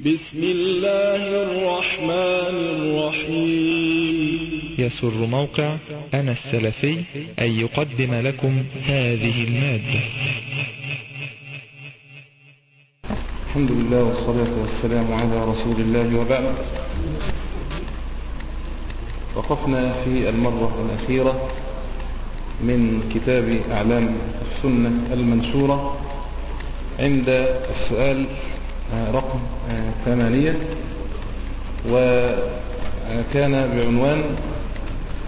بسم الله الرحمن الرحيم. يسر موقع أنا السلفي أن يقدم لكم هذه المادة. الحمد لله والصلاة والسلام على رسول الله وبعد. وقفنا في المرة الأخيرة من كتاب أعلام السنة المنشورة عند السؤال رقم ثمانية وكان بعنوان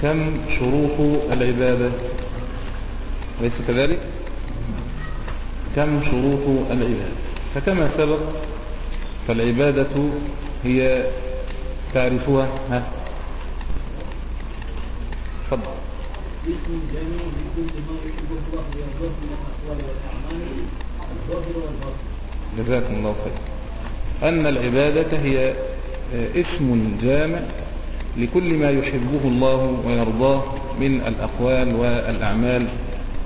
كم شروط العبادة؟ ليس كذلك؟ كم شروط العبادة؟ فكما سبق فالعبادة هي تعرفها ها؟ تفضل. اسم الظاهر والباطن جزاكم الله خير. أن العبادة هي اسم جامع لكل ما يحبه الله ويرضاه من الأقوال والأعمال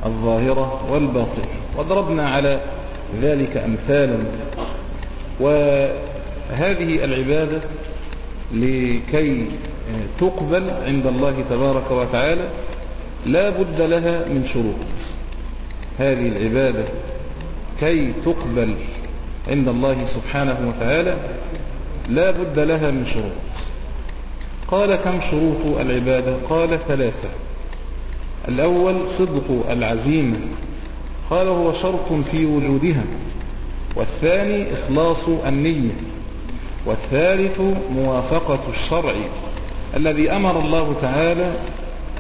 الظاهرة والباطنة. وضربنا على ذلك أمثالا. وهذه العبادة لكي تقبل عند الله تبارك وتعالى لا بد لها من شروط. هذه العبادة كي تقبل عند الله سبحانه وتعالى لا بد لها من شروط. قال كم شروط العبادة؟ قال ثلاثة. الأول صدق العزيمة. قال هو شرط في وجودها. والثاني إخلاص النية. والثالث موافقة الشرع الذي أمر الله تعالى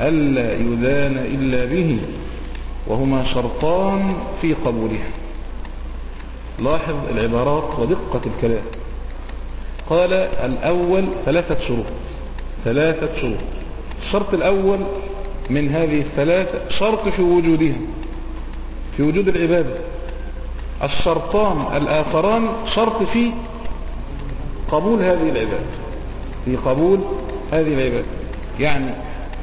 ألا يدان إلا به وهما شرطان في قبولها. لاحظ العبارات ودقة الكلام. قال الأول ثلاثة شروط. ثلاثة شروط. الشرط الأول من هذه الثلاثة شرط في وجودها في وجود العبادة. الشرطان الآخران شرط في قبول هذه العبادة في قبول هذه العبادة. يعني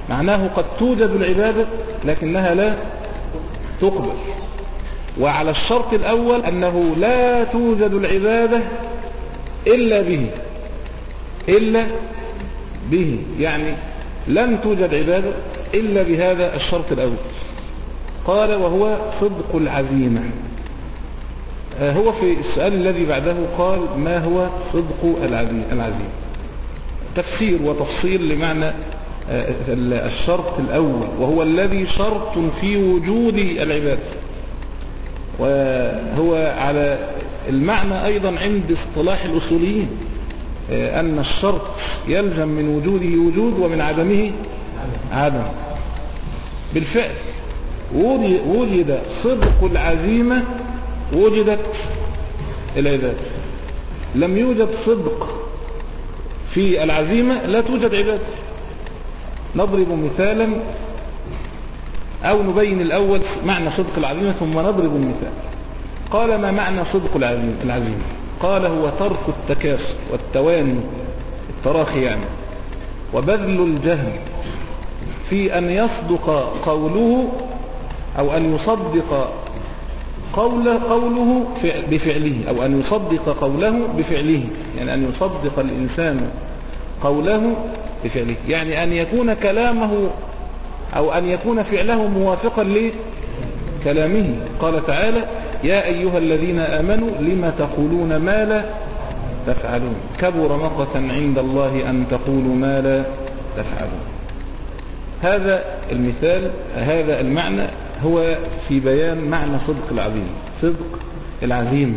معناه قد توجد العبادة لكنها لا تقبل. وعلى الشرط الأول أنه لا توجد العبادة إلا به. إلا به. يعني لن توجد عبادة إلا بهذا الشرط الأول. قال وهو صدق العزيمة. هو في السؤال الذي بعده قال ما هو صدق العزيمة؟ تفسير وتفصيل لمعنى الشرط الأول. وهو الذي شرط في وجود العبادة. وهو على المعنى أيضا عند اصطلاح الأصوليين أن الشرط يلزم من وجوده وجود ومن عدمه عدم. بالفعل وجد صدق العزيمة وجدت العبادة لم يوجد صدق في العزيمة لا توجد عبادة. نضرب مثالا أو نبين الأول معنى صدق العزيمة ثم نضرب المثال. قال ما معنى صدق العزيمة قال هو ترك التكاسل والتواني التراخي يعني وبذل الجهل في أن يصدق قوله أو أن يصدق قوله, قوله بفعله أو أن يصدق قوله بفعله يعني أن يصدق الإنسان قوله بفعله يعني أن يكون كلامه أو أن يكون فعله موافقا لكلامه. قال تعالى يا أيها الذين آمنوا لما تقولون ما لا تفعلون؟ كبر مقتا عند الله أن تقولوا ما لا تفعلون. هذا المثال هذا المعنى هو في بيان معنى صدق العزيمة صدق العزيمة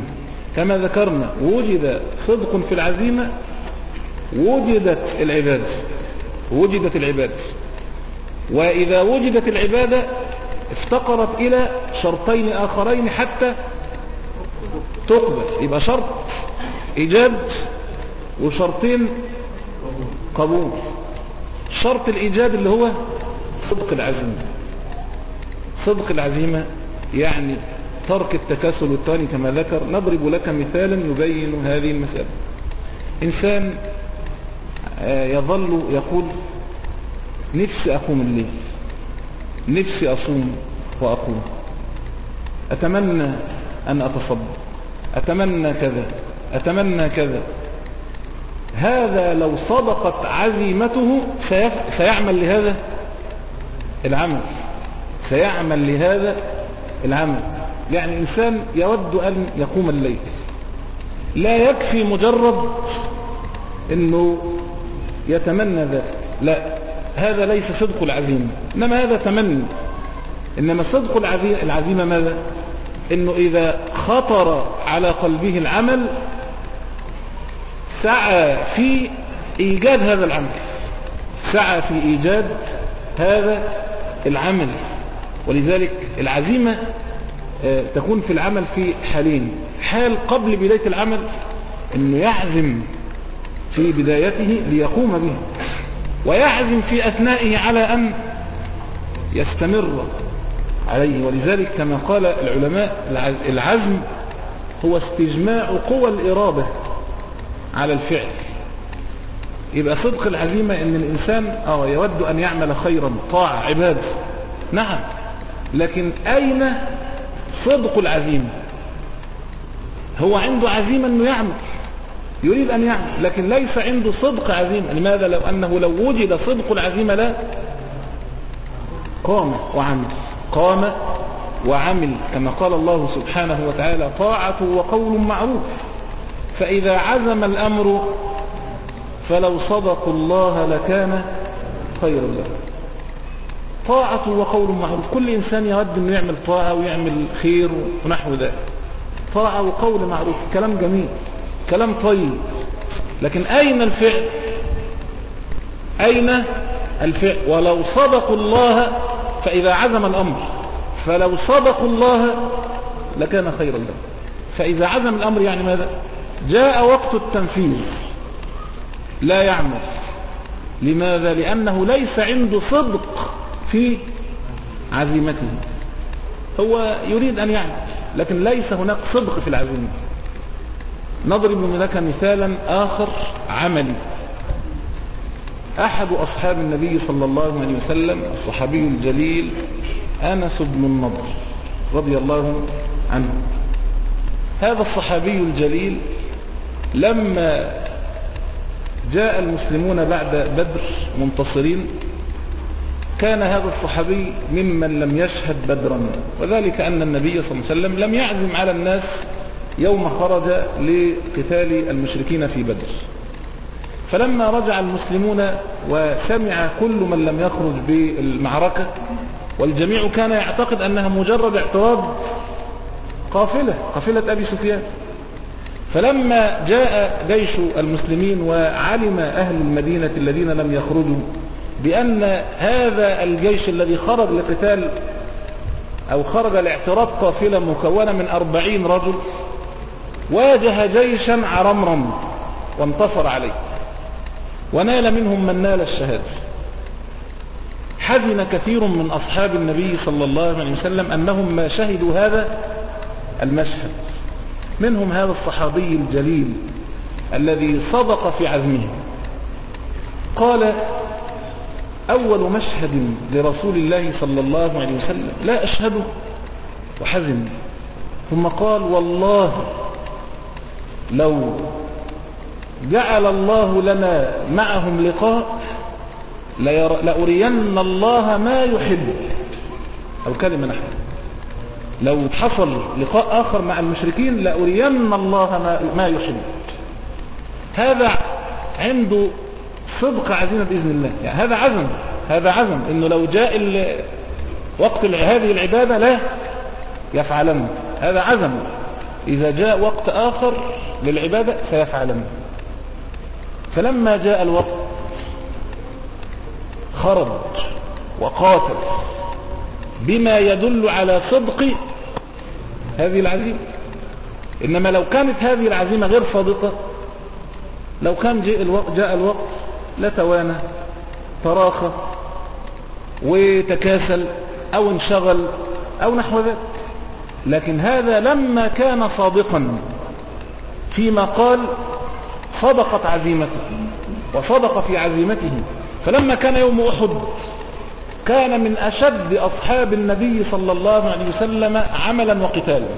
كما ذكرنا وجد صدق في العزيمة وجدت العبادة وجدت العبادة. وإذا وجدت العبادة افتقرت إلى شرطين آخرين حتى تقبل. يبقى شرط إيجاب وشرطين قبول. شرط الإيجاب اللي هو صدق العزيمة. صدق العزيمة يعني ترك التكاسل الثاني كما ذكر. نضرب لك مثالا يبين هذه المسألة. إنسان يظل يقول نفسي أقوم الليل. نفسي أصوم وأقوم. أتمنى أن أتصدق. أتمنى كذا. أتمنى كذا. هذا لو صدقت عزيمته سيعمل لهذا العمل. سيعمل لهذا العمل. يعني إنسان يود أن يقوم الليل. لا يكفي مجرد أنه يتمنى ذلك. لا. هذا ليس صدق العزيمة إنما هذا تمني. إنما صدق العزي- العزيمة ماذا؟ إنه إذا خطر على قلبه العمل سعى في إيجاد هذا العمل. سعى في إيجاد هذا العمل. ولذلك العزيمة آه، تكون في العمل في حالين. حال قبل بداية العمل إنه يعزم في بدايته ليقوم به ويعزم في أثنائه على أن يستمر عليه. ولذلك كما قال العلماء الع- العزم هو استجماع قوى الإرادة على الفعل. يبقى صدق العزيمة إن الإنسان آه يود أن يعمل خيرا طاعة عبادة. نعم. لكن أين صدق العزيمة؟ هو عنده عزيمة إنه يعمل. يريد أن يعمل لكن ليس عنده صدق عزيمة لماذا لو أنه لو وجد صدق العزيمة لا؟ قام وعمل قام وعمل. كما قال الله سبحانه وتعالى طاعة وقول معروف. فإذا عزم الأمر فلو صدقوا الله لكان خيرا له. طاعة وقول معروف. كل إنسان يود أنه يعمل طاعة ويعمل خير ونحو ذلك. طاعة وقول معروف. كلام جميل. كلام طيب. لكن أين الفعل؟ أين الفعل؟ ولو صدقوا الله فإذا عزم الأمر. فلو صدقوا الله لكان خيرا لهم. فإذا عزم الأمر يعني ماذا؟ جاء وقت التنفيذ. لا يعمل. لماذا؟ لأنه ليس عنده صدق في عزيمته. هو يريد أن يعمل لكن ليس هناك صدق في العزيمة. نضرب لك مثالا آخر عملي. أحد أصحاب النبي صلى الله عليه وسلم الصحابي الجليل أنس بن النضر رضي الله عنه. هذا الصحابي الجليل لما جاء المسلمون بعد بدر منتصرين كان هذا الصحابي ممن لم يشهد بدرا. وذلك أن النبي صلى الله عليه وسلم لم يعزم على الناس يوم خرج لقتال المشركين في بدر. فلما رجع المسلمون وسمع كل من لم يخرج بالمعركة والجميع كان يعتقد أنها مجرد اعتراض قافلة قافلة أبي سفيان. فلما جاء جيش المسلمين وعلم أهل المدينة الذين لم يخرجوا بأن هذا الجيش الذي خرج لقتال أو خرج لاعتراض قافلة مكونة من أربعين رجل واجه جيشا عرمرم وانتصر عليه. ونال منهم من نال الشهادة. حزن كثير من أصحاب النبي صلى الله عليه وسلم أنهم ما شهدوا هذا المشهد. منهم هذا الصحابي الجليل الذي صدق في عزمه. قال أول مشهد لرسول الله صلى الله عليه وسلم لا أشهده وحزن ثم قال والله لو جعل الله لنا معهم لقاء. لأرين الله ما يحب. أو كلمة نحن لو حصل لقاء آخر مع المشركين لأرين الله ما, يحب. هذا عنده صدق عزيمة بإذن الله. يعني هذا عزم. هذا عزم. إنه لو جاء. وقت هذه العبادة لا يفعلن. هذا عزم. إذا جاء وقت آخر للعبادة سيفعلن فلما جاء الوقت خرج وقاتل بما يدل على صدق هذه العزيمة. إنما لو كانت هذه العزيمة غير صادقة لو كان جاء الوقت, جاء الوقت لتوانى تراخى وتكاسل أو انشغل أو نحو ذلك. لكن هذا لما كان صادقا فيما قال صدقت عزيمته وصدق في عزيمته. فلما كان يوم أحد كان من أشد أصحاب النبي صلى الله عليه وسلم عملا وقتالا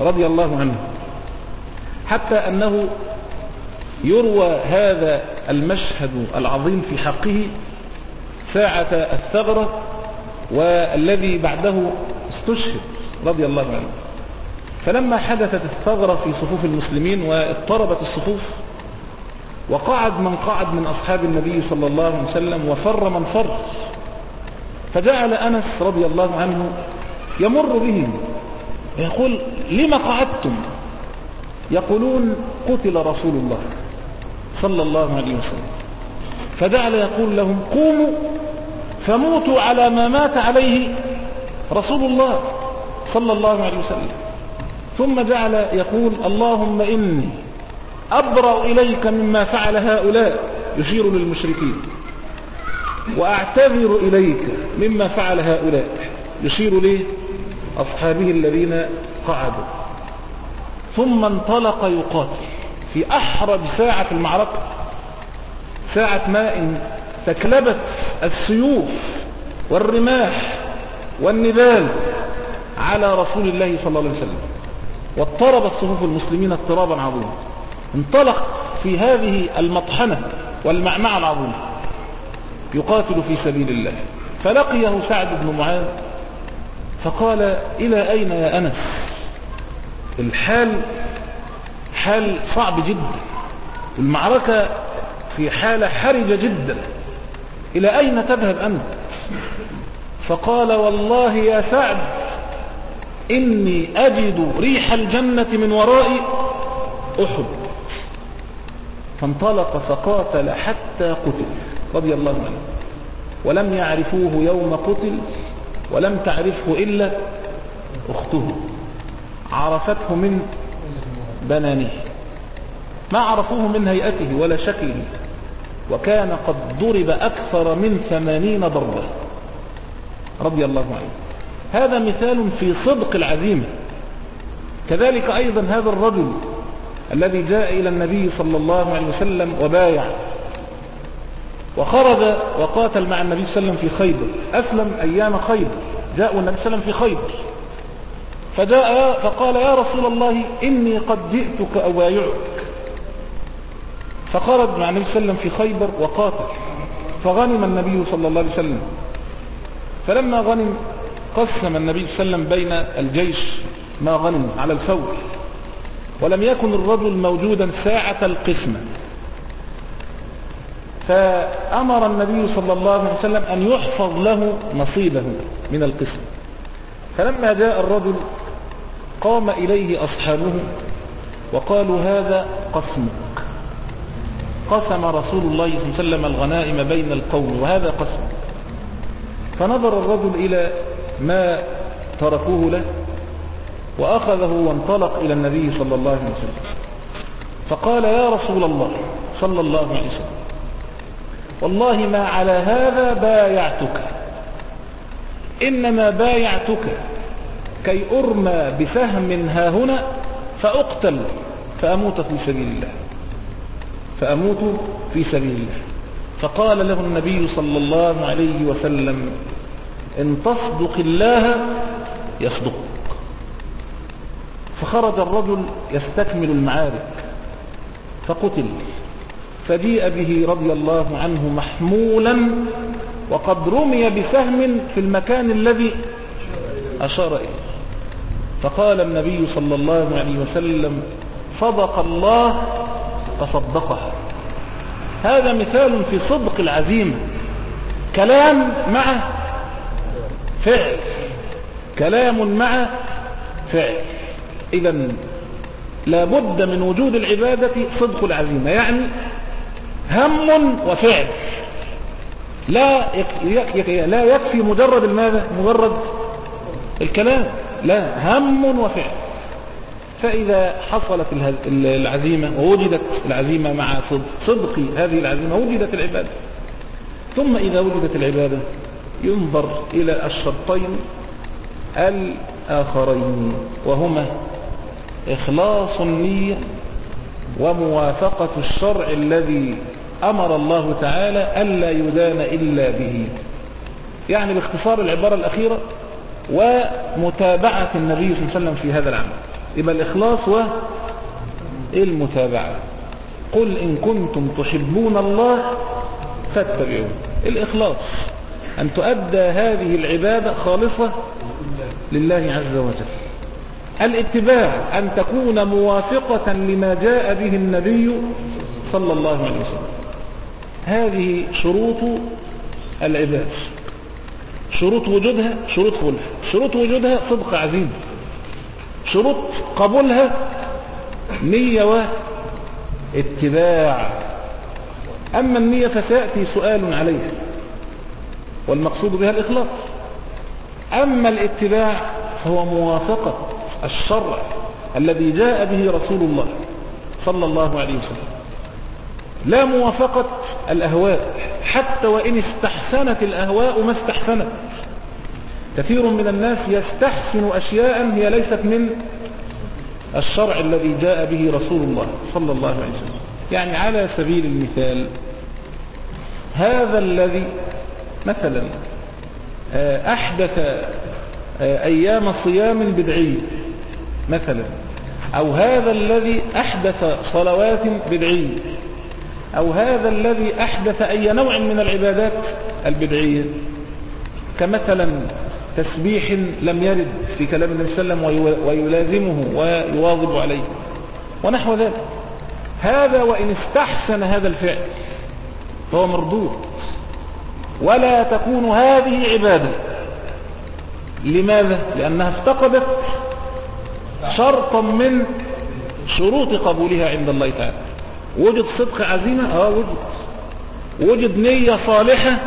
رضي الله عنه. حتى أنه يروى هذا المشهد العظيم في حقه ساعة الثغرة والذي بعده استشهد رضي الله عنه. فلما حدثت الثغرة في صفوف المسلمين واضطربت الصفوف وقعد من قعد من أصحاب النبي صلى الله عليه وسلم وفر من فر فجعل أنس رضي الله عنه يمر بهم يقول لم قعدتم؟ يقولون قتل رسول الله صلى الله عليه وسلم. فجعل يقول لهم قوموا فموتوا على ما مات عليه رسول الله صلى الله عليه وسلم. ثم جعل يقول اللهم إني أبرأ إليك مما فعل هؤلاء يشير للمشركين. وأعتذر إليك مما فعل هؤلاء يشير ليه أصحابه الذين قعدوا. ثم انطلق يقاتل في أحرج ساعة في المعركة. ساعة ما تكلبت السيوف والرماح والنبال على رسول الله صلى الله عليه وسلم. واضطربت صفوف المسلمين اضطرابا عظيما. انطلق في هذه المطحنة والمعمعة العظيمة. يقاتل في سبيل الله. فلقيه سعد بن معاذ فقال إلى أين يا أنس؟ الحال حال صعب جدا. المعركة في حالة حرجة جدا. إلى أين تذهب أنت؟ فقال والله يا سعد إني أجد ريح الجنة من وراء أحد. فانطلق فقاتل حتى قتل رضي الله عنه. ولم يعرفوه يوم قتل ولم تعرفه إلا أخته. عرفته من بنانه. ما عرفوه من هيئته ولا شكله. وكان قد ضرب أكثر من ثمانين ضربة. رضي الله عنه. هذا مثال في صدق العزيمة. كذلك أيضا هذا الرجل الذي جاء إلى النبي صلى الله عليه وسلم وبايع وخرج وقاتل مع النبي صلى الله عليه وسلم في خيبر. أسلم أيام خيبر. جاء النبي صلى الله عليه وسلم في خيبر. فجاء فقال يا رسول الله إني قد جئتك أبايعك فخرج مع النبي صلى الله عليه وسلم في خيبر وقاتل. فغنم النبي صلى الله عليه وسلم. فلما غنم قسم النبي صلى الله عليه وسلم بين الجيش ما غنم على الفور. ولم يكن الرجل موجودا ساعة القسمة. فأمر النبي صلى الله عليه وسلم أن يحفظ له نصيبه من القسم فلما جاء الرجل قام إليه أصحابه وقالوا هذا قسمك. قسم رسول الله صلى الله عليه وسلم الغنائم بين القوم وهذا قسم فنظر الرجل إلى ما تركوه له وأخذه وانطلق إلى النبي صلى الله عليه وسلم. فقال يا رسول الله صلى الله عليه وسلم والله ما على هذا بايعتك. إنما بايعتك كي أرمى بسهم ها هنا فأقتل فأموت في سبيل الله. فأموت في سبيل الله. فقال له النبي صلى الله عليه وسلم إن تصدق الله يصدقك. فخرج الرجل يستكمل المعارك فقتل فجيء به رضي الله عنه محمولا وقد رمي بسهم في المكان الذي أشار إليه. فقال النبي صلى الله عليه وسلم صدق الله فصدقها. هذا مثال في صدق العزيمة كلام مع فعل. كلام مع فعل. إذا لابد من وجود العبادة صدق العزيمة يعني هم وفعل. لا لا يكفي مجرد الماذا؟ مجرد الكلام. لا هم وفعل. فإذا حصلت العزيمة ووجدت العزيمة مع صدق هذه العزيمة وجدت العبادة. ثم إذا وجدت العبادة ينظر إلى الشرطين الآخرين وهما إخلاص النية وموافقة الشرع الذي أمر الله تعالى ألا يدان إلا به. يعني باختصار العبارة الأخيرة ومتابعة النبي صلى الله عليه وسلم في هذا العمل. يبقى الإخلاص والمتابعة قل إن كنتم تحبون الله فاتبعون الإخلاص. أن تؤدى هذه العبادة خالصة لله عز وجل. الاتباع أن تكون موافقة لما جاء به النبي صلى الله عليه وسلم. هذه شروط العبادة. شروط وجودها شروط خلها شروط وجودها صدق عزيمة شروط قبولها نية واتباع. أما النية فسيأتي سؤال عليها والمقصود بها الإخلاص. أما الاتباع فهو موافقة الشرع الذي جاء به رسول الله صلى الله عليه وسلم. لا موافقة الأهواء حتى وإن استحسنت الأهواء ما استحسنت. كثير من الناس يستحسن أشياء هي ليست من الشرع الذي جاء به رسول الله صلى الله عليه وسلم. يعني على سبيل المثال هذا الذي مثلا آه، أحدث آه، أيام صيام بدعية مثلا أو هذا الذي أحدث صلوات بدعية أو هذا الذي أحدث أي نوع من العبادات البدعية. كمثلا تسبيح لم يرد في كلام النبي صلى الله عليه وسلم ويلازمه ويواظب عليه ونحو ذلك. هذا وإن استحسن هذا الفعل فهو مردود. ولا تكون هذه عبادة. لماذا؟ لأنها افتقدت شرطا من شروط قبولها عند الله تعالى. وجد صدق عزيمة آه وجد. وجد نية صالحة؟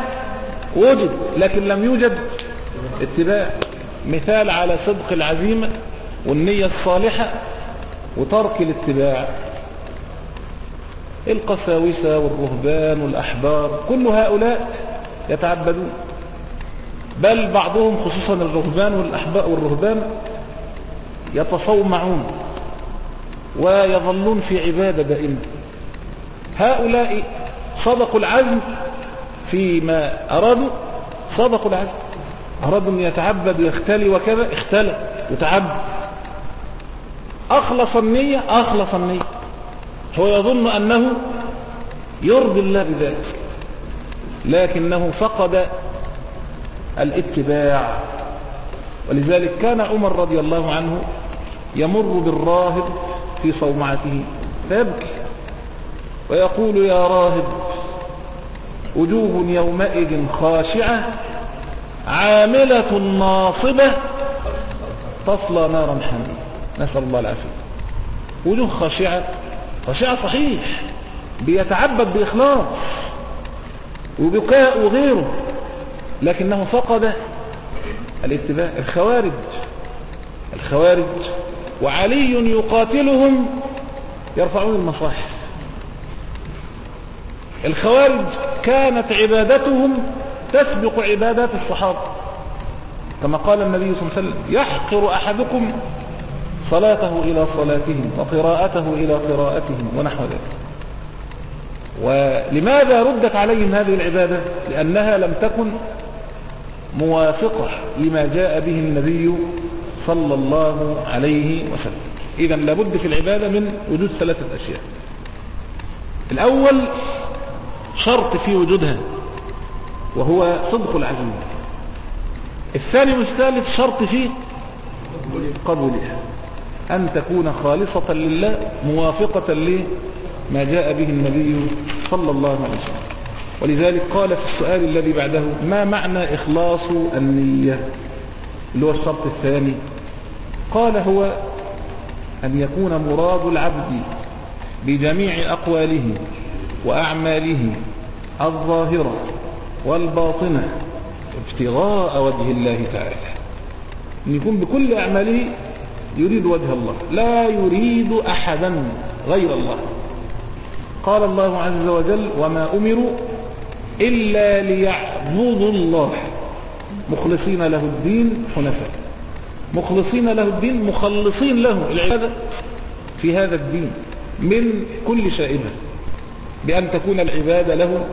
وجد. لكن لم يوجد اتباع. مثال على صدق العزيمة والنية الصالحة وترك الاتباع. القساوسة والرهبان والأحبار كل هؤلاء يتعبدون. بل بعضهم خصوصا الرهبان والأحباء والرهبان يتصومعون ويظلون في عبادة دائمة هؤلاء صدقوا العزم فيما أرادوا صدقوا العزم. أرادوا أن يتعبد ويختلي وكذا اختلى وتعبد أخلص النية أخلص النية. هو يظن أنه يرضي الله بذلك. لكنه فقد الاتباع. ولذلك كان عمر رضي الله عنه يمر بالراهب في صومعته. فيبكي ويقول يا راهب وجوه يومئذ خاشعة عاملة ناصبة تصلى نارا حمية نسأل الله العافية. وجوه خاشعة. خاشعة صحيح. بيتعبد بإخلاص. وبكاء وغيره لكنه فقد الاتباع الخوارج الخوارج وعلي يقاتلهم يرفعون المصاحف. الخوارج كانت عبادتهم تسبق عبادات الصحابة. كما قال النبي صلى الله عليه وسلم يحقر أحدكم صلاته إلى صلاتهم وقراءته إلى قراءتهم ونحو ذلك. ولماذا ردت عليهم هذه العبادة؟ لأنها لم تكن موافقة لما جاء به النبي صلى الله عليه وسلم. إذا لابد في العبادة من وجود ثلاثة أشياء. الأول شرط في وجودها وهو صدق العزم الثاني والثالث شرط في قبولها. أن تكون خالصة لله موافقة لما جاء به النبي صلى الله عليه وسلم. ولذلك قال في السؤال الذي بعده ما معنى إخلاص النية؟ اللي هو الشرط الثاني. قال هو أن يكون مراد العبد بجميع أقواله وأعماله الظاهرة والباطنة ابتغاء وجه الله تعالى. أن يكون بكل أعماله يريد وجه الله لا يريد أحدا غير الله. قال الله عز وجل وما أمروا إلا ليعبدوا الله. مخلصين له الدين حنفاء. مخلصين له الدين مخلصين له العبادة في هذا الدين من كل شائبة بأن تكون العبادة له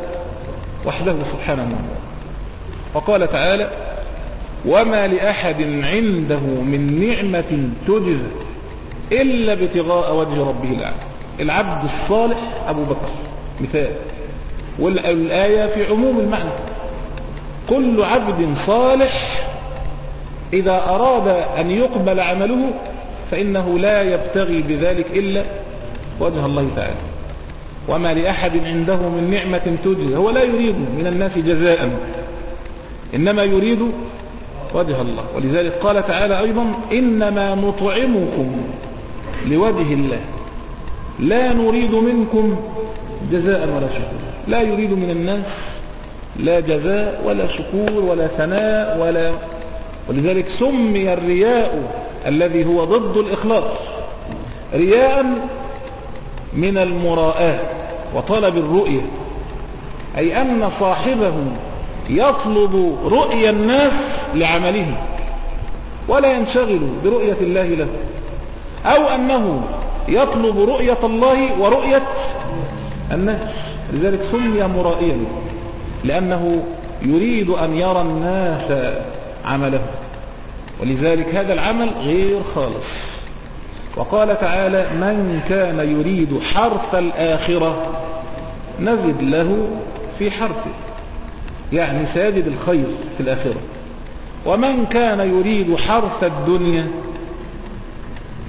وحده سبحانه وتعالى. وقال تعالى وما لأحد عنده من نعمة تجزى إلا ابتغاء وجه ربه الأعلى. العبد الصالح أبو بكر. مثال. والآية في عموم المعنى. كل عبد صالح إذا أراد أن يقبل عمله فإنه لا يبتغي بذلك إلا وجه الله تعالى. وما لأحد عنده من نعمة تجزى هو لا يريد من الناس جزاء. إنما يريد وجه الله. ولذلك قال تعالى أيضا إنما نطعمكم لوجه الله. لا نريد منكم جزاء ولا شكور لا يريد من الناس لا جزاء ولا شكور ولا ثناء ولا. ولذلك سمي الرياء الذي هو ضد الإخلاص رياء من المراءة وطلب الرؤية أي أن صاحبه يطلب رؤيا الناس لعمله ولا ينشغل برؤية الله له أو أنه يطلب رؤية الله ورؤية الناس لذلك سمي مرائيا لأنه يريد أن يرى الناس عمله. ولذلك هذا العمل غير خالص. وقال تعالى من كان يريد حرث الآخرة نزد له في حرثه. يعني سيجد الخير في الآخرة. ومن كان يريد حرث الدنيا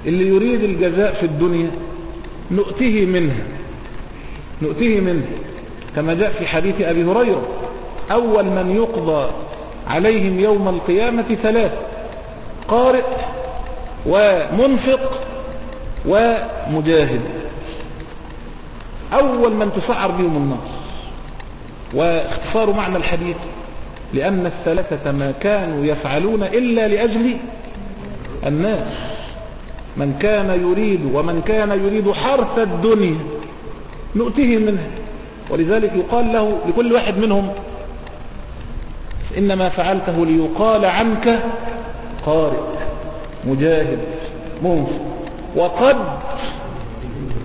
اللي يريد الجزاء في الدنيا نؤته منها نؤته منه. كما جاء في حديث أبي هريرة أول من يقضى عليهم يوم القيامة ثلاث قارئ ومنفق ومجاهد. أول من تسعر بهم النار واختصار معنى الحديث لأن الثلاثة ما كانوا يفعلون إلا لأجل الناس. من كان يريد ومن كان يريد حرث الدنيا نؤتيه منها ولذلك يقال له لكل واحد منهم إنما فعلته ليقال عنك قارئ مجاهد منفق وقد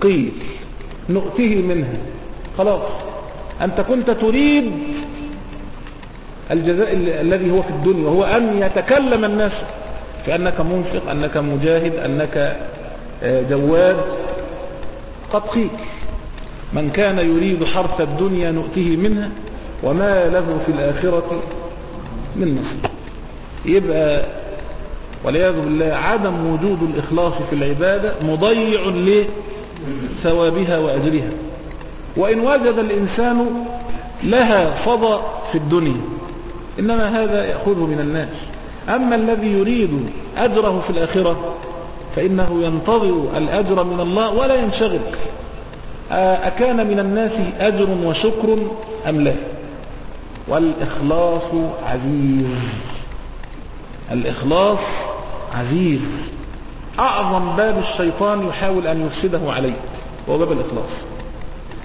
قيل نؤتيه منها خلاص. أنت كنت تريد الجزاء الذي هو في الدنيا وهو أن يتكلم الناس. كأنك منفق أنك مجاهد أنك جواد. قد قيل من كان يريد حرث الدنيا نؤته منها وما له في الآخرة من نصيب. يبقى والعياذ بالله عدم وجود الإخلاص في العبادة مضيع لثوابها وأجرها. وإن وجد الإنسان لها فضى في الدنيا إنما هذا يأخذه من الناس. أما الذي يريد أجره في الآخرة فإنه ينتظر الأجر من الله ولا ينشغل. أكان من الناس أجر وشكر أم لا؟ والإخلاص عزيز. الإخلاص عزيز. أعظم باب الشيطان يحاول أن يفسده عليه هو باب الإخلاص.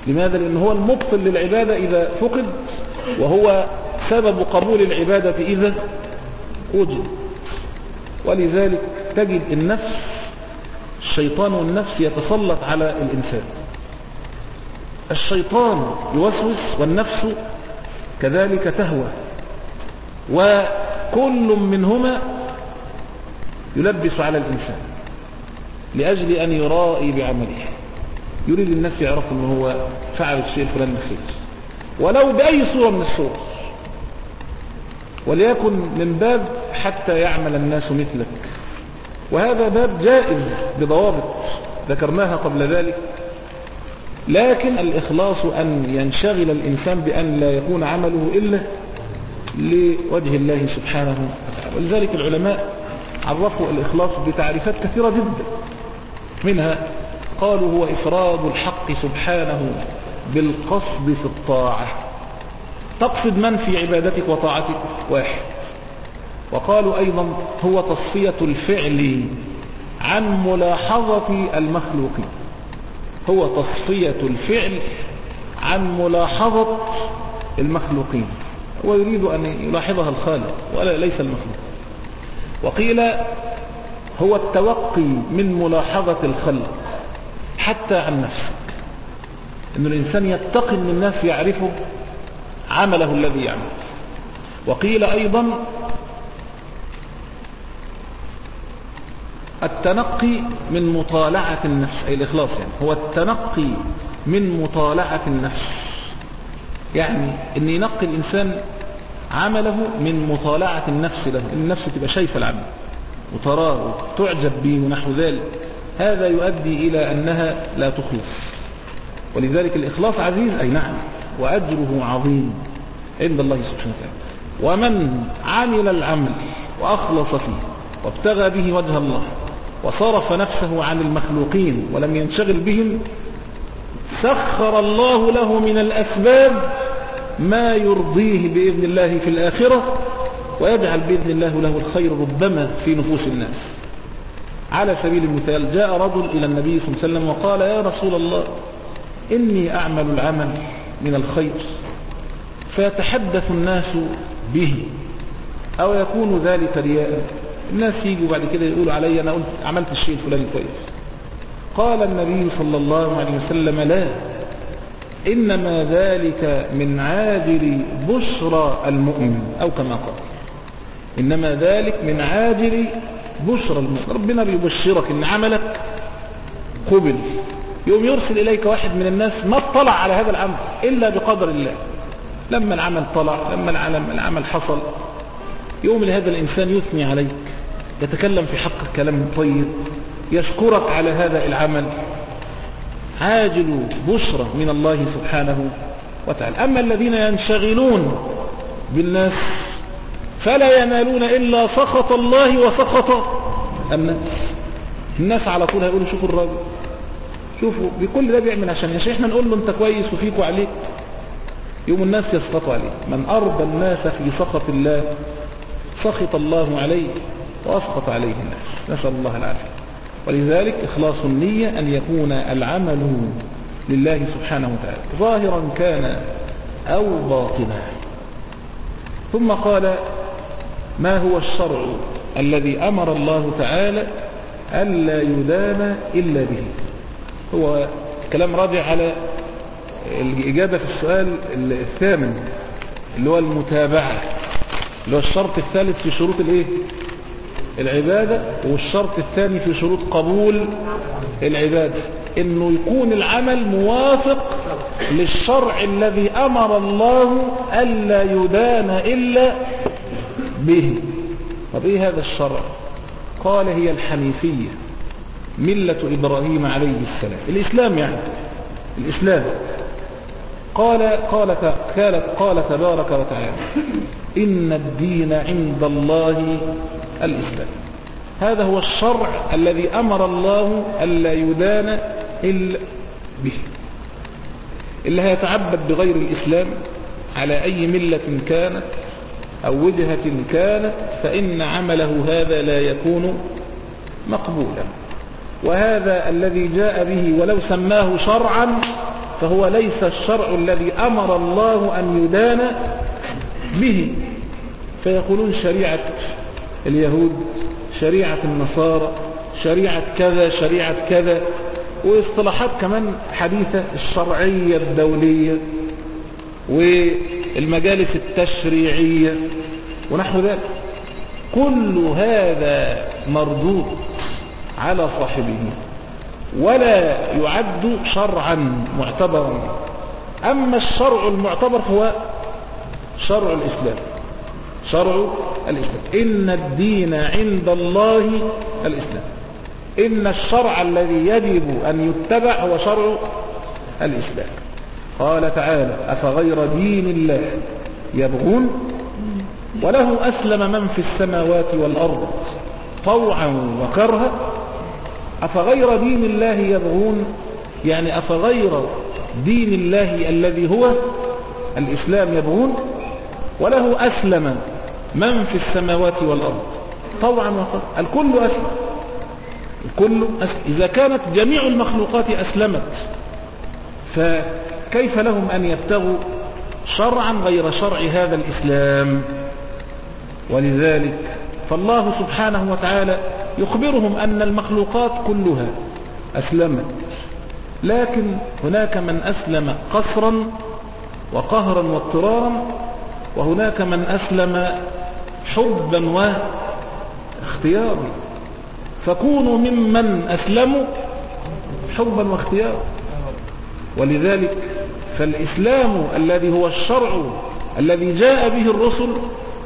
لماذا؟ لأنه هو المبطل للعبادة إذا فقد وهو سبب قبول العبادة إذا وجد ولذلك تجد النفس الشيطان والنفس يتسلط على الإنسان. الشيطان يوسوس والنفس كذلك تهوى. وكل منهما يلبس على الإنسان لأجل أن يرائي بعمله. يريد الناس يعرفوا أنه هو فعل الشيء الفلاني خير ولو بأي صورة من الصور. وليكن من باب حتى يعمل الناس مثلك. وهذا باب جائز بضوابط ذكرناها قبل ذلك. لكن الإخلاص أن ينشغل الإنسان بأن لا يكون عمله إلا لوجه الله سبحانه وتعالى. ولذلك العلماء عرفوا الإخلاص بتعريفات كثيرة جدا. منها قالوا هو إفراد الحق سبحانه بالقصد في الطاعة. تقصد من في عبادتك وطاعتك؟ واحد. وقالوا أيضا هو تصفية الفعل عن ملاحظة المخلوقين هو تصفية الفعل عن ملاحظة المخلوقين هو يريد أن يلاحظها الخالق ولا ليس المخلوق. وقيل هو التوقي من ملاحظة الخلق حتى عن نفسك. أن الإنسان يتقي من الناس يعرفه عمله الذي يعمل. التنقي من مطالعة النفس أي الإخلاص يعني؟ هو التنقي من مطالعة النفس يعني أن ينقي الإنسان عمله من مطالعة النفس له. النفس تبقى شايفة العمل وتراه وتعجب به ونحو ذلك. هذا يؤدي إلى أنها لا تخلص ولذلك الإخلاص عزيز أي نعم. وأجره عظيم عند الله سبحانه وتعالى. ومن عمل العمل وأخلص فيه وابتغى به وجه الله وصرف نفسه عن المخلوقين ولم ينشغل بهم سخر الله له من الأسباب ما يرضيه بإذن الله في الآخرة ويجعل بإذن الله له الخير ربما في نفوس الناس. على سبيل المثال جاء رجل إلى النبي صلى الله عليه وسلم وقال يا رسول الله إني أعمل العمل من الخير فيتحدث الناس به أو يكون ذلك رياء؟ الناس يجوا بعد كده يقولوا علي أنا قلت عملت الشيء الفلاني كويس. قال النبي صلى الله عليه وسلم لا إنما ذلك من عاجل بشرى المؤمن أو كما قال. إنما ذلك من عاجل بشرى المؤمن. ربنا بيبشرك إن عملك قبل. يوم يرسل إليك واحد من الناس ما اطلع على هذا العمل إلا بقدر الله. لما العمل طلع لما العمل, حصل يوم لهذا الإنسان يثني عليك يتكلم في حقك كلام طيب يشكرك على هذا العمل. عاجل بشرى من الله سبحانه وتعالى. أما الذين ينشغلون بالناس فلا ينالون إلا سخط الله وسخط الناس. الناس على طول هيقولوا شوفوا الراجل شوفوا بكل ده بيعمل عشان يا شيخ إحنا نقول له أنت كويس وفيك وعليك. يوم الناس يسخطوا عليه من أرضى الناس في سخط الله سخط الله عليه. وأسخط عليه الناس. نسأل الله العافية. ولذلك إخلاص النية أن يكون العمل لله سبحانه وتعالى ظاهرا كان أو باطنا. ثم قال ما هو الشرع الذي أمر الله تعالى ألا يدان إلا به؟ هو كلام راجع على الإجابة في السؤال الثامن اللي هو المتابعة اللي هو الشرط الثالث في شروط الإيه؟ العبادة والشرط الثاني في شروط قبول العبادة إنه يكون العمل موافق للشرع الذي أمر الله ألا يدان إلا به. طب إيه هذا الشرع؟ قال هي الحنيفية ملة إبراهيم عليه السلام. الإسلام يعني الإسلام. قال قال قال قال تبارك وتعالى إن الدين عند الله الإسلام هذا هو الشرع الذي أمر الله ألا يدان إلا به. اللي هيتعبد بغير الإسلام على أي ملة كانت أو وجهة كانت فإن عمله هذا لا يكون مقبولا. وهذا الذي جاء به ولو سماه شرعا فهو ليس الشرع الذي أمر الله أن يدان به. فيقولون شريعة اليهود شريعة النصارى شريعة كذا شريعة كذا واصطلاحات كمان حديثة الشرعية الدولية والمجالس التشريعية ونحو ذلك. كل هذا مردود على صاحبه ولا يعد شرعا معتبرا. أما الشرع المعتبر هو شرع الإسلام شرع الإسلام. إن الدين عند الله الإسلام. إن الشرع الذي يجب أن يتبع هو شرع الإسلام. قال تعالى أفغير دين الله يبغون؟ وله أسلم من في السماوات والأرض طوعا وكرها. أفغير دين الله يبغون؟ يعني أفغير دين الله الذي هو الإسلام يبغون؟ وله أسلم من في السماوات والأرض؟ طوعا وكرها الكل أسلم. الكل أسلم. إذا كانت جميع المخلوقات أسلمت فكيف لهم أن يبتغوا شرعا غير شرع هذا الإسلام؟ ولذلك فالله سبحانه وتعالى يخبرهم أن المخلوقات كلها أسلمت. لكن هناك من أسلم قصرا وقهرا واضطرارا وهناك من أسلم حبا واختيارا فكونوا ممن أسلموا حبا واختيارا. ولذلك فالإسلام الذي هو الشرع الذي جاء به الرسل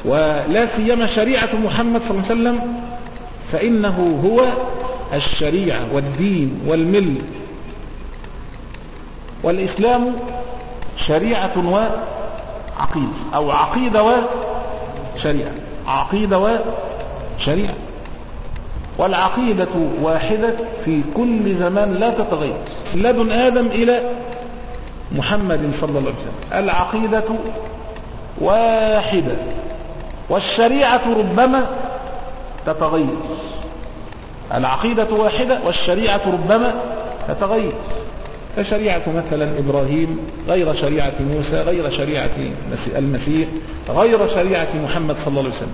ولا سيما شريعة محمد صلى الله عليه وسلم فإنه هو الشريعة والدين والمل. والإسلام شريعة وعقيدة أو عقيدة وشريعة. عقيدة وشريعة والعقيدة واحدة في كل زمان لا تتغير. لدن آدم إلى محمد صلى الله عليه وسلم. العقيدة واحدة. والشريعة ربما تتغير. العقيدة واحدة والشريعة ربما تتغير. فشريعة مثلا إبراهيم غير شريعة موسى غير شريعة المسيح غير شريعة محمد صلى الله عليه وسلم.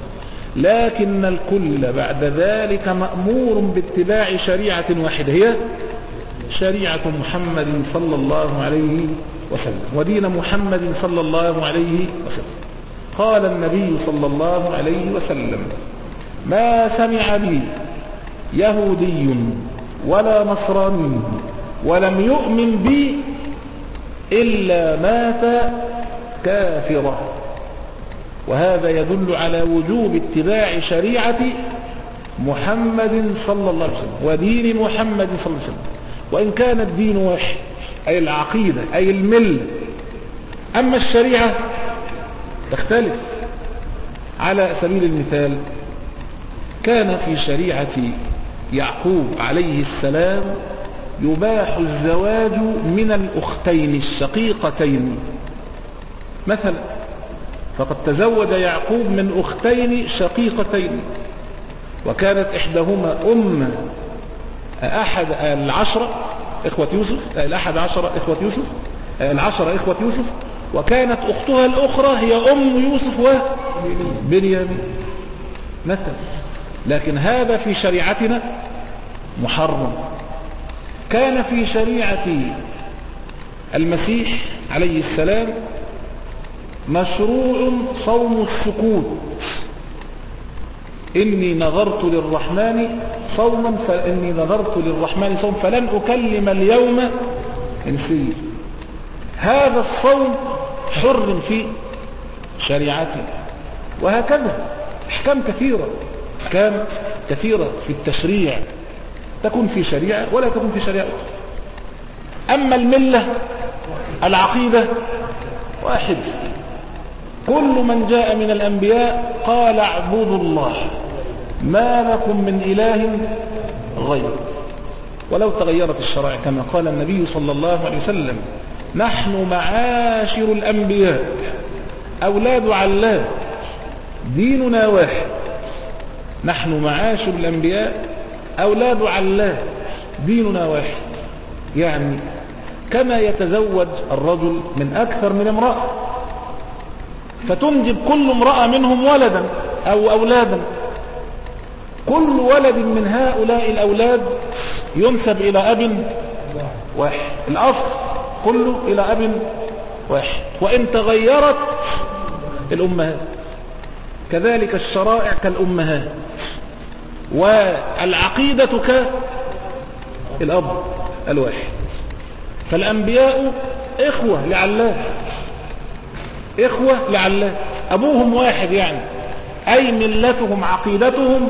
لكن الكل بعد ذلك مأمور باتباع شريعة واحدة هي شريعة محمد صلى الله عليه وسلم ودين محمد صلى الله عليه وسلم. قال النبي صلى الله عليه وسلم ما سمع بي يهودي ولا نصراني ولم يؤمن بي إلا مات كافرا. وهذا يدل على وجوب اتباع شريعة محمد صلى الله عليه وسلم ودين محمد صلى الله عليه وسلم. وإن كان الدين واحد أي العقيدة أي المل. أما الشريعة تختلف. على سبيل المثال كان في شريعة يعقوب عليه السلام يباح الزواج من الأختين الشقيقتين. مثلا فقد تزوج يعقوب من أختين شقيقتين وكانت إحداهما أم أحد العشرة إخوة يوسف الأحد عشرة إخوة يوسف العشرة إخوة يوسف وكانت أختها الأخرى هي أم يوسف وبنيامين مثلا لكن هذا في شريعتنا محرم. كان في شريعة المسيح عليه السلام مشروع صوم السكوت إني نظرت للرحمن صوما فإني نظرت للرحمن صوم فلن أكلم اليوم إنسيا. هذا الصوم حر في شريعتنا. وهكذا أحكام كثيرة أحكام كثيرة في التشريع. تكون في شريعة ولا تكون في شريعة أما الملة العقيدة واحد. كل من جاء من الأنبياء قال اعبدوا الله ما لكم من إله غير ولو تغيرت الشرائع كما قال النبي صلى الله عليه وسلم نحن معاشر الأنبياء أولاد علاه ديننا واحد. نحن معاشر الأنبياء أولاد علاه ديننا واحد. يعني كما يتزوج الرجل من أكثر من امرأة. فتنجب كل امرأة منهم ولدا أو أولادا. كل ولد من هؤلاء الأولاد ينسب إلى أب واحد. الأصل كله إلى أب واحد. وإن تغيرت الأمهات. كذلك الشرائع كالأمهات. والعقيدة كالأب الواحد. فالأنبياء إخوة لعلاه إخوة لعلاه أبوهم واحد يعني. أي ملتهم عقيدتهم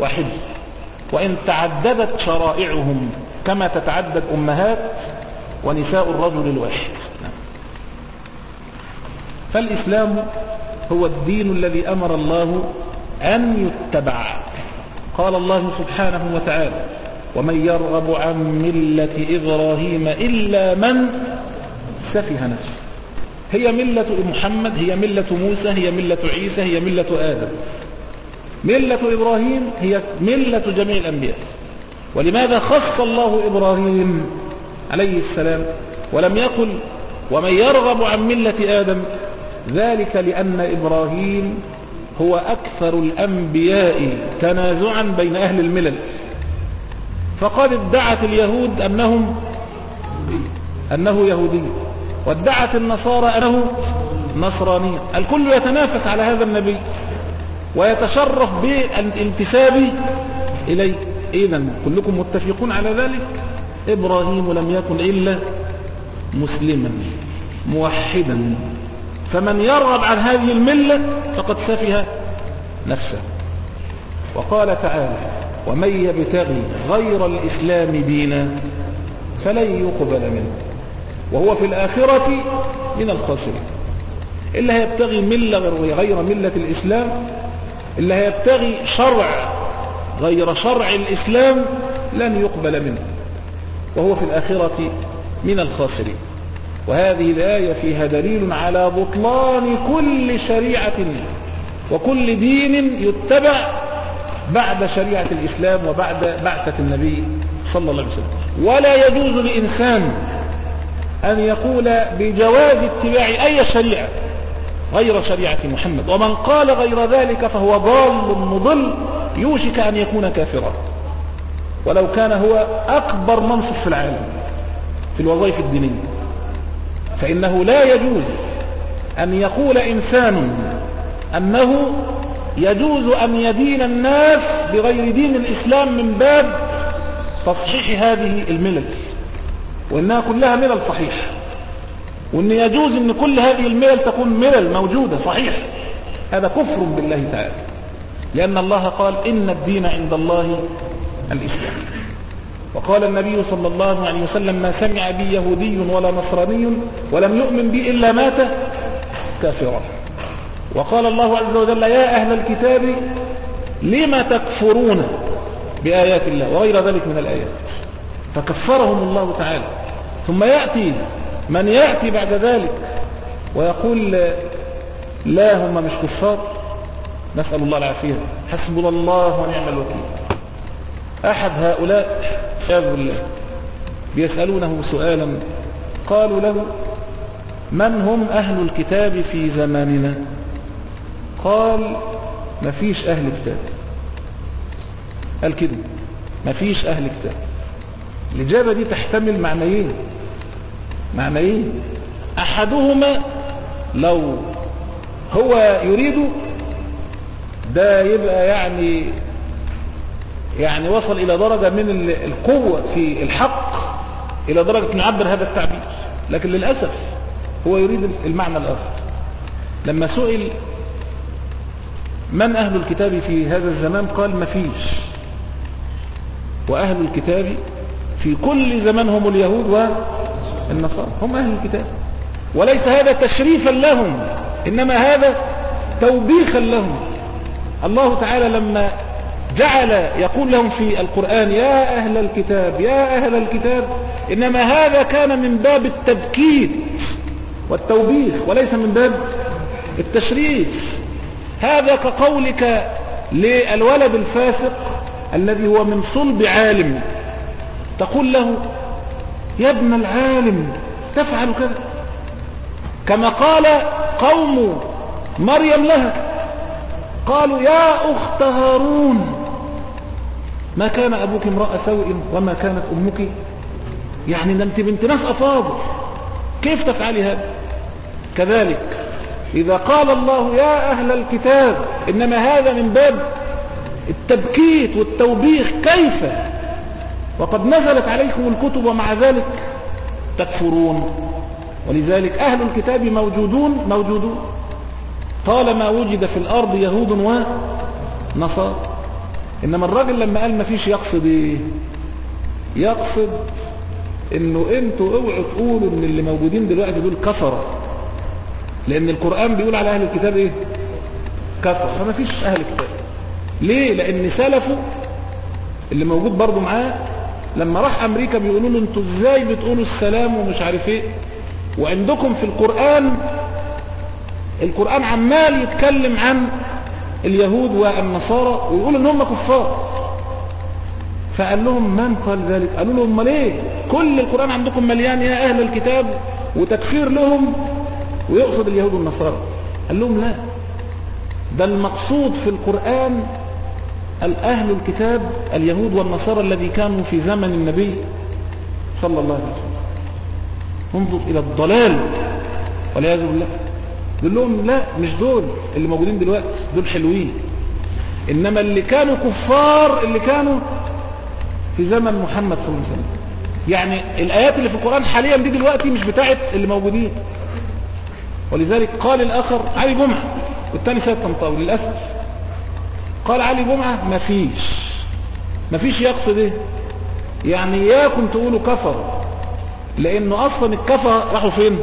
واحد. وإن تعددت شرائعهم كما تتعدد أمهات ونساء الرجل الواحد. فالإسلام هو الدين الذي أمر الله أن يتبع قال الله سبحانه وتعالى ومن يرغب عن ملة إبراهيم إلا من سفه نفسه. هي ملة محمد هي ملة موسى هي ملة عيسى هي ملة آدم. ملة إبراهيم هي ملة جميع الأنبياء. ولماذا خص الله إبراهيم عليه السلام؟ ولم يقل ومن يرغب عن ملة آدم. ذلك لأن إبراهيم هو أكثر الأنبياء تنازعا بين أهل الملل. فقد ادعت اليهود أنهم أنه يهودي وادعت النصارى أنه نصراني. الكل يتنافس على هذا النبي ويتشرف بالانتساب إليه. إذا كلكم متفقون على ذلك؟ إبراهيم لم يكن إلا مسلما موحدا. فمن يرغب عن هذه الملة فقد سفه نفسه. وقال تعالى ومن يبتغي غير الإسلام دينا فلن يقبل منه. وهو في الآخرة من الخاسرين. إلا يبتغي ملة غير ملة الإسلام إلا يبتغي شرع غير شرع الإسلام لن يقبل منه. وهو في الآخرة من الخاسرين. وهذه الآية فيها دليل على بطلان كل شريعة وكل دين يتبع بعد شريعة الإسلام وبعد بعثة النبي صلى الله عليه وسلم. ولا يجوز لإنسان أن يقول بجواز اتباع أي شريعة غير شريعة محمد. ومن قال غير ذلك فهو ضال مضل يوشك أن يكون كافرا. ولو كان هو أكبر منصب في العالم في الوظائف الدينية. فإنه لا يجوز أن يقول إنسان أنه يجوز أن يدين الناس بغير دين الإسلام من باب تصحيح هذه الملل وإنها كلها ملل صحيحة وإن يجوز أن كل هذه الملل تكون ملل موجودة صحيح هذا كفر بالله تعالى لأن الله قال إن الدين عند الله الإسلام. وقال النبي صلى الله عليه وسلم ما سمع بي يهودي ولا نصراني ولم يؤمن بي إلا مات كافرا. وقال الله عز وجل يا أهل الكتاب لم تكفرون بآيات الله وغير ذلك من الآيات؟ فكفرهم الله تعالى. ثم يأتي من يأتي بعد ذلك ويقول لا هم مش كفار. نسأل الله العافية. حسبنا الله ونعم الوكيل. أحد هؤلاء الله بيسألونه سؤالا قالوا له من هم أهل الكتاب في زماننا؟ قال ما فيش أهل كتاب. قال كده ما فيش أهل كتاب. الإجابة دي تحتمل معنيين. معنيين. أحدهما لو هو يريد ده يبقى يعني يعني وصل إلى درجة من القوة في الحق إلى درجة نعبر هذا التعبير. لكن للأسف هو يريد المعنى الآخر. لما سئل من أهل الكتاب في هذا الزمان قال ما فيش. وأهل الكتاب في كل زمان هم اليهود والنصارى. هم أهل الكتاب. وليس هذا تشريفا لهم إنما هذا توبيخا لهم. الله تعالى لما جعل يقول لهم في القرآن يا أهل الكتاب يا أهل الكتاب إنما هذا كان من باب التبكير والتوبيخ وليس من باب التشريف هذا كقولك للولد الفاسق الذي هو من صلب عالم. تقول له يا ابن العالم تفعل كذا. كما قال قوم مريم لها قالوا يا أخت هارون ما كان أبوك امرأة سوء وما كانت أمك؟ يعني ده أنت بنت ناس أفاضل كيف تفعلي هذا؟ كذلك إذا قال الله يا أهل الكتاب إنما هذا من باب التبكيت والتوبيخ كيف؟ وقد نزلت عليكم الكتب ومع ذلك تكفرون. ولذلك أهل الكتاب موجودون موجودون. طالما وجد في الأرض يهود ونصارى. إنما الراجل لما قال ما فيش يقصد إيه؟ يقصد إنه أنتوا أوعوا تقولوا إن اللي موجودين دلوقتي دول كفرة. لأن القرآن بيقول على أهل الكتاب إيه؟ كفر فما فيش أهل الكتاب. ليه؟ لأن سلفه اللي موجود برضه معاه لما راح أمريكا بيقولوا له أنتوا إزاي بتقولوا السلام ومش عارف إيه؟ وعندكم في القرآن القرآن عمال يتكلم عن اليهود والنصارى ويقول ان هم كفار. فقال لهم من قال ذلك؟ قالوا لهم أمال إيه؟ كل القرآن عندكم مليان يا أهل الكتاب وتكفير لهم. ويقصد اليهود والنصارى. قال لهم لا. ده المقصود في القرآن الأهل الكتاب اليهود والنصارى الذي كانوا في زمن النبي صلى الله عليه وسلم. انظر إلى الضلال. والعياذ بالله. يقول لهم لا مش دول اللي موجودين دلوقتي. دول حلوين. إنما اللي كانوا كفار اللي كانوا في زمن محمد صلى الله عليه وسلم. يعني الآيات اللي في القرآن حاليا دي دلوقتي مش بتاعت اللي موجودين. ولذلك قال الآخر علي جمعة والثاني سيد طنطاوي للأسف. قال علي جمعة مفيش مفيش يقصد إيه؟ يعني اياكم تقولوا كفر لأنه أصلا الكفر راحوا فين؟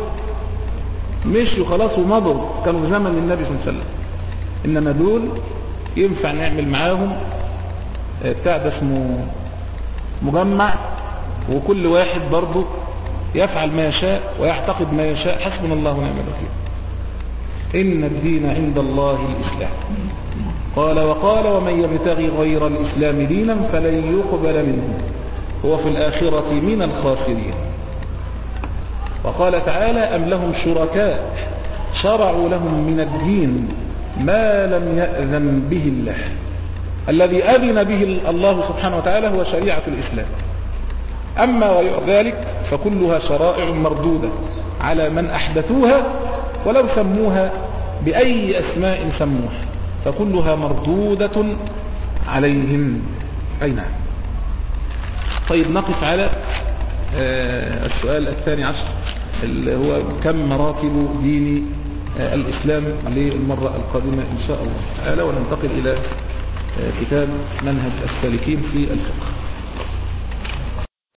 مشوا خلاص ومضوا. كانوا في زمن النبي صلى الله عليه وسلم. انما دول ينفع نعمل معاهم آه، بتاع اسمه مجمع وكل واحد برضه يفعل ما يشاء ويعتقد ما يشاء حسبنا الله ونعم الوكيل. إن الدين عند الله الإسلام. قال وقال ومن يبتغي غير الإسلام دينا فلن يقبل منه هو في الآخرة من الخاسرين. وقال تعالى أم لهم شركاء شرعوا لهم من الدين ما لم يأذن به الله. الذي أذن به الله سبحانه وتعالى هو شريعة الإسلام. أما غير ذلك فكلها شرائع مردودة على من أحدثوها ولو سموها بأي أسماء سموها. فكلها مردودة عليهم. أي نعم. طيب نقف على آه، السؤال الثاني عشر اللي هو كم مراتب دين الإسلام للمرة القادمة إن شاء الله. تعالى وننتقل إلى آه، كتاب منهج السالكين في الفقه.